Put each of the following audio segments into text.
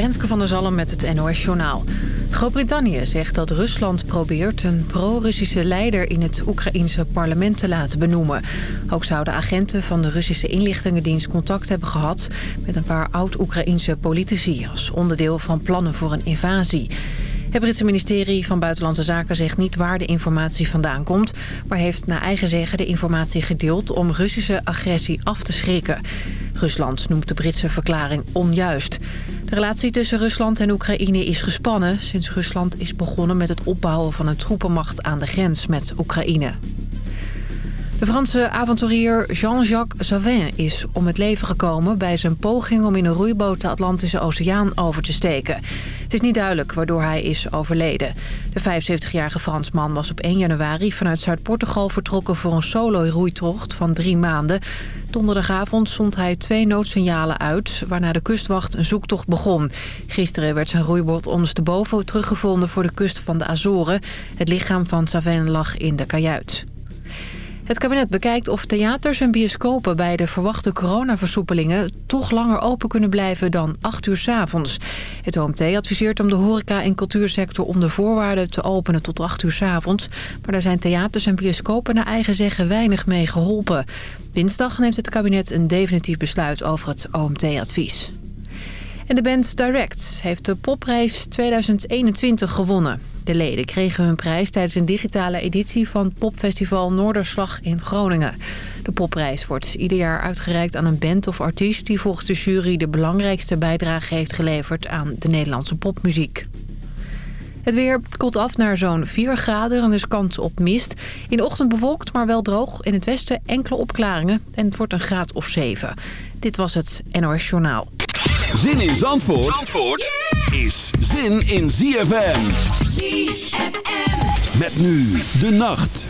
Renske van der Zalm met het NOS Journaal. Groot-Brittannië zegt dat Rusland probeert een pro-Russische leider in het Oekraïense parlement te laten benoemen. Ook zouden agenten van de Russische inlichtingendienst contact hebben gehad met een paar oud-Oekraïense politici als onderdeel van plannen voor een invasie. Het Britse ministerie van Buitenlandse Zaken zegt niet waar de informatie vandaan komt... maar heeft naar eigen zeggen de informatie gedeeld om Russische agressie af te schrikken. Rusland noemt de Britse verklaring onjuist. De relatie tussen Rusland en Oekraïne is gespannen... sinds Rusland is begonnen met het opbouwen van een troepenmacht aan de grens met Oekraïne. De Franse avonturier Jean-Jacques Savin is om het leven gekomen... bij zijn poging om in een roeiboot de Atlantische Oceaan over te steken. Het is niet duidelijk waardoor hij is overleden. De 75-jarige Fransman was op 1 januari vanuit Zuid-Portugal vertrokken... voor een solo-roeitocht van drie maanden. Donderdagavond zond hij twee noodsignalen uit... waarna de kustwacht een zoektocht begon. Gisteren werd zijn roeiboot ondersteboven teruggevonden voor de kust van de Azoren. Het lichaam van Savin lag in de kajuit. Het kabinet bekijkt of theaters en bioscopen bij de verwachte coronaversoepelingen toch langer open kunnen blijven dan 8 uur s avonds. Het OMT adviseert om de horeca- en cultuursector onder voorwaarden te openen tot 8 uur s avonds. Maar daar zijn theaters en bioscopen naar eigen zeggen weinig mee geholpen. Dinsdag neemt het kabinet een definitief besluit over het OMT-advies. En de band Direct heeft de popprijs 2021 gewonnen. De leden kregen hun prijs tijdens een digitale editie van popfestival Noorderslag in Groningen. De popprijs wordt ieder jaar uitgereikt aan een band of artiest... die volgens de jury de belangrijkste bijdrage heeft geleverd aan de Nederlandse popmuziek. Het weer koelt af naar zo'n 4 graden en is kans op mist. In de ochtend bewolkt, maar wel droog. In het westen enkele opklaringen en het wordt een graad of 7. Dit was het NOS Journaal. Zin in Zandvoort, Zandvoort is zin in ZFM. Met nu de nacht.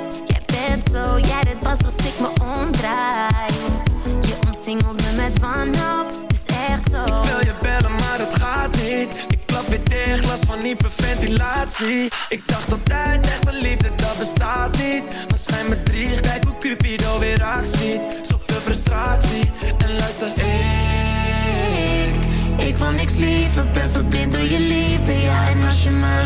zo, jij dit pas als ik me omdraai Je omsingelt me met wanhoop, is echt zo Ik wil je bellen, maar het gaat niet. Ik klap weer dicht, last van hyperventilatie. Ik dacht altijd, echte liefde, dat bestaat niet. Maar schijn me drie, kijk hoe Cupido weer actie. Zoveel frustratie, en luister, ik... Ik wil niks liever, ben verblind door je liefde, ja. En als je me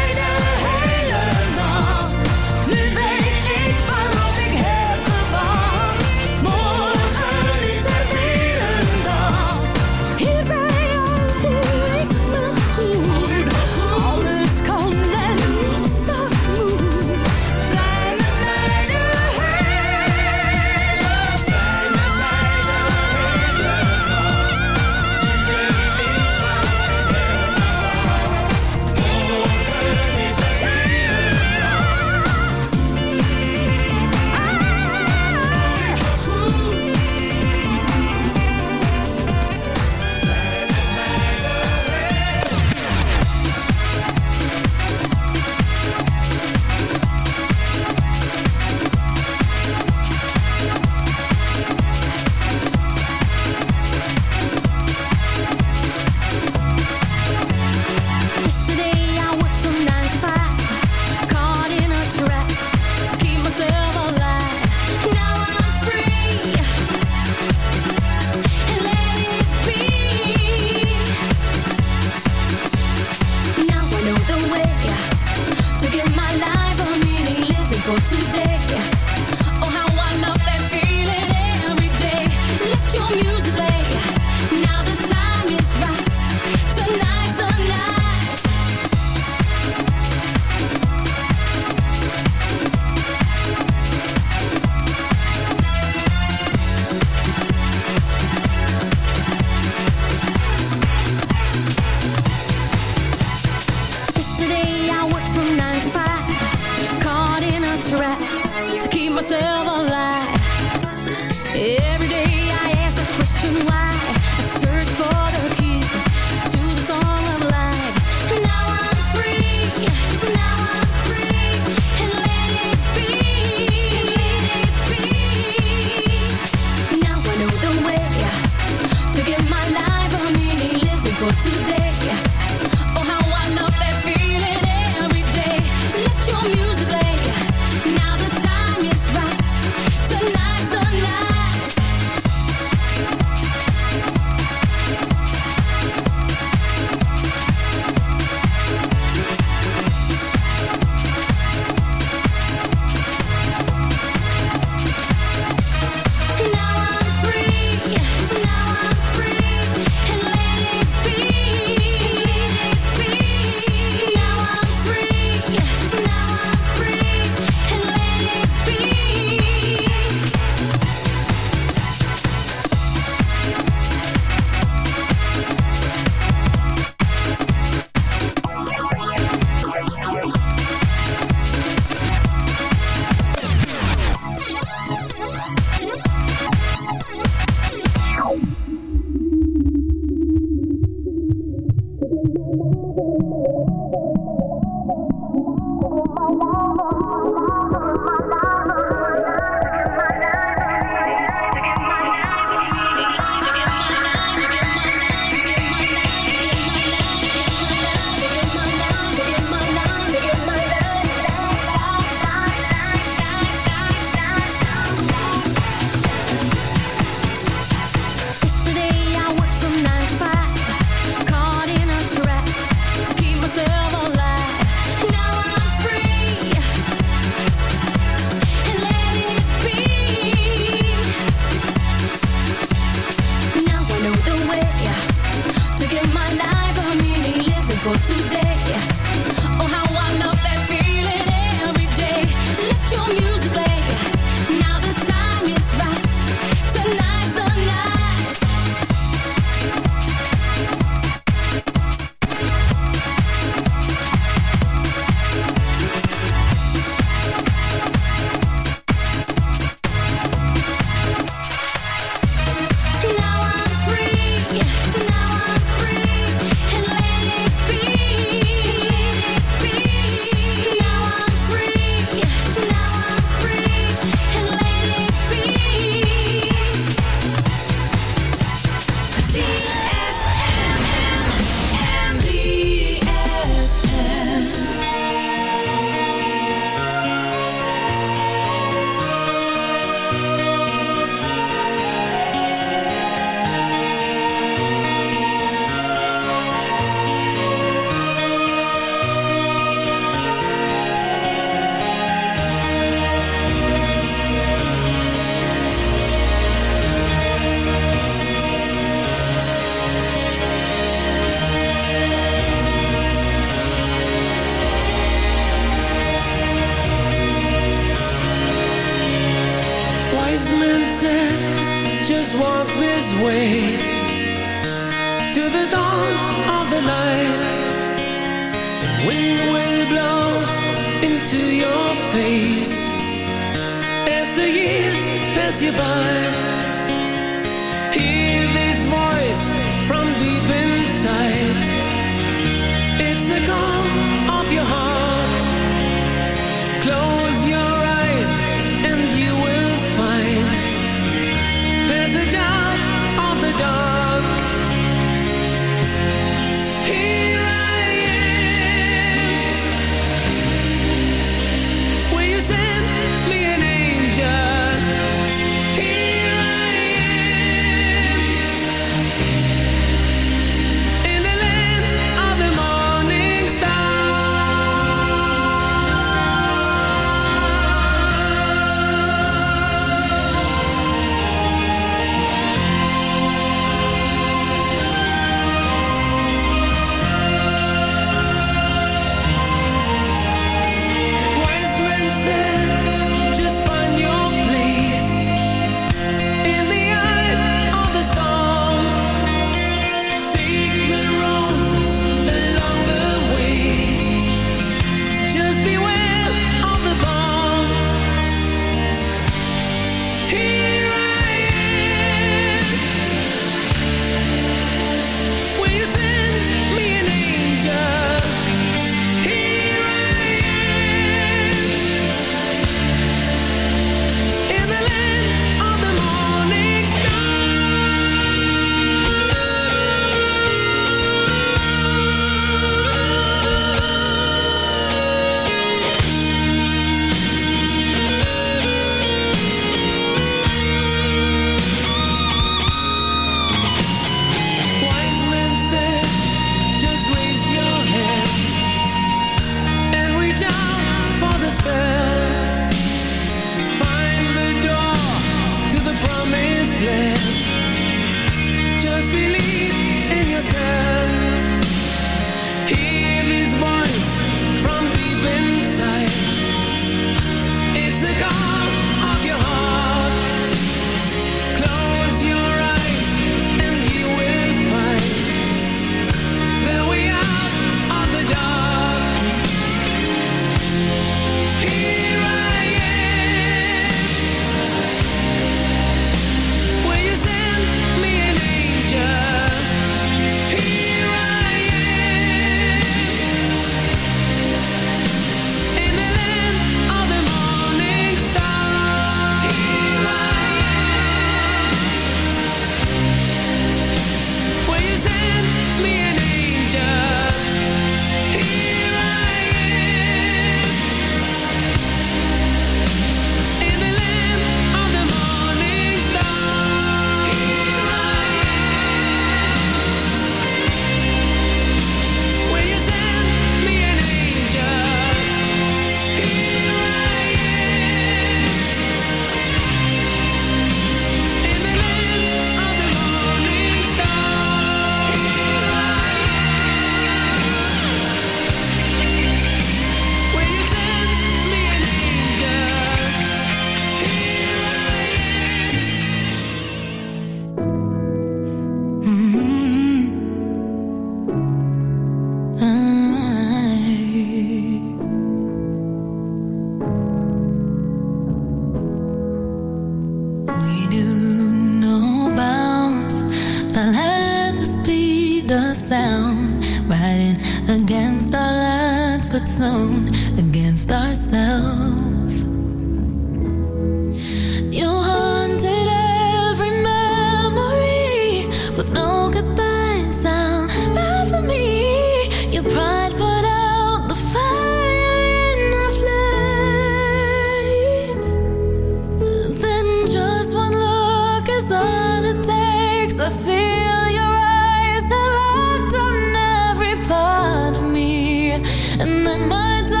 my time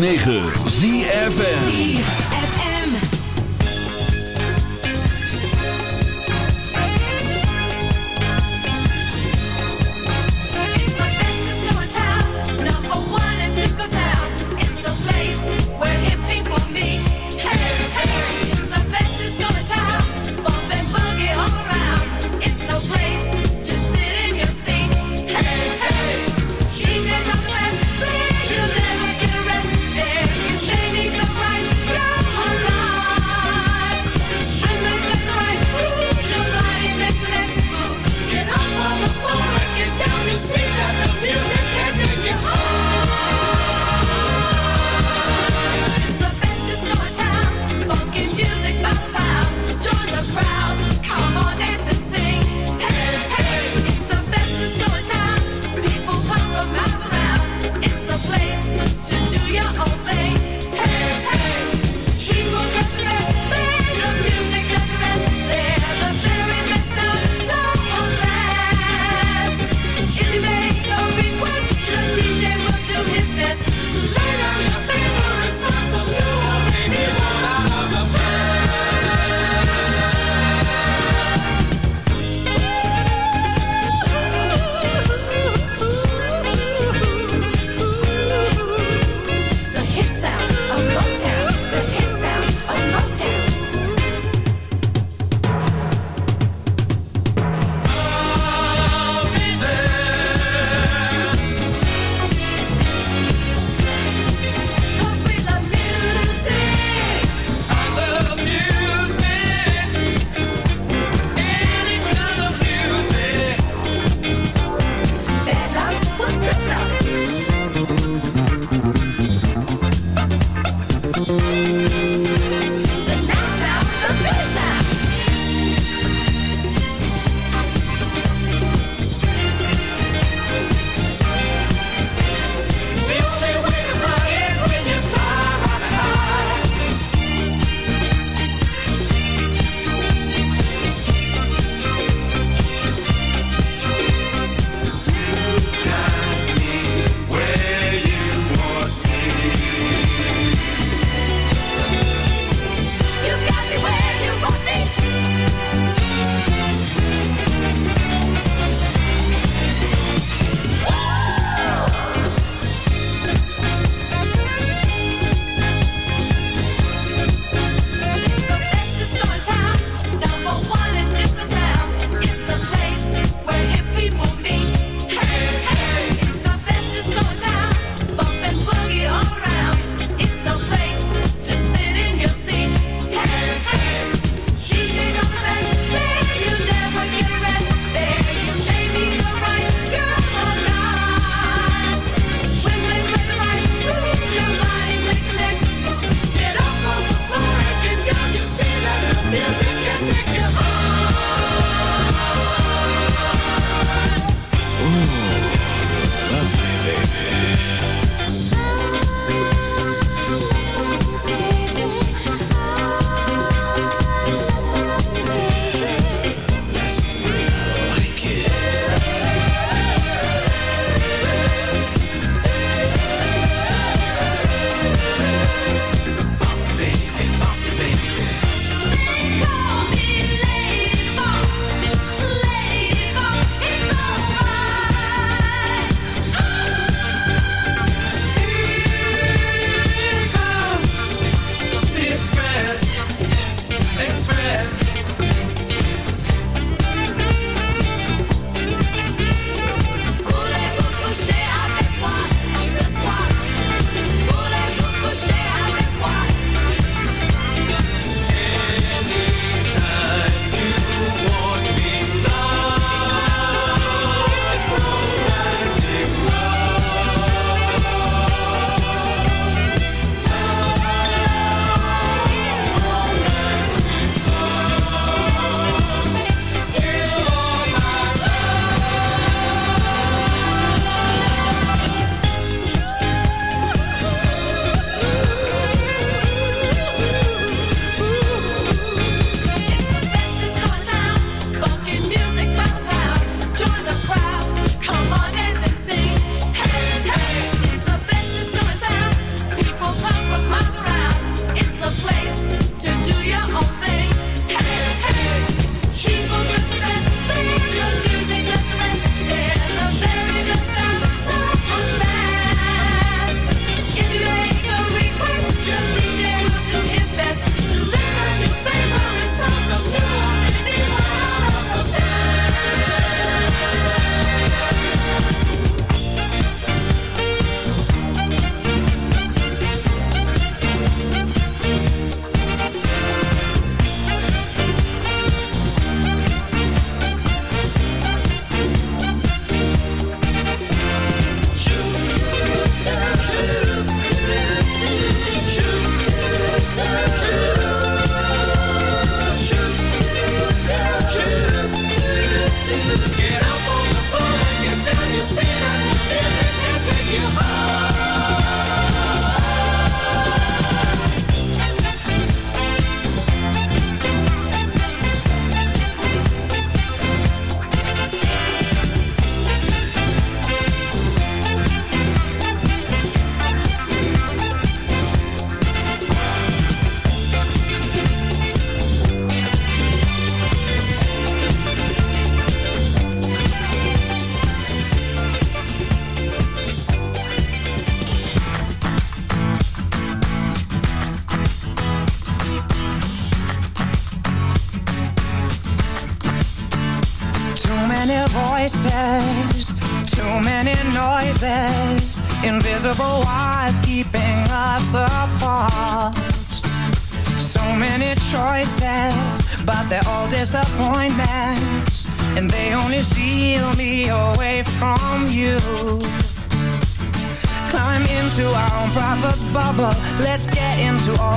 106.9 ZFN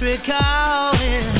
Recalling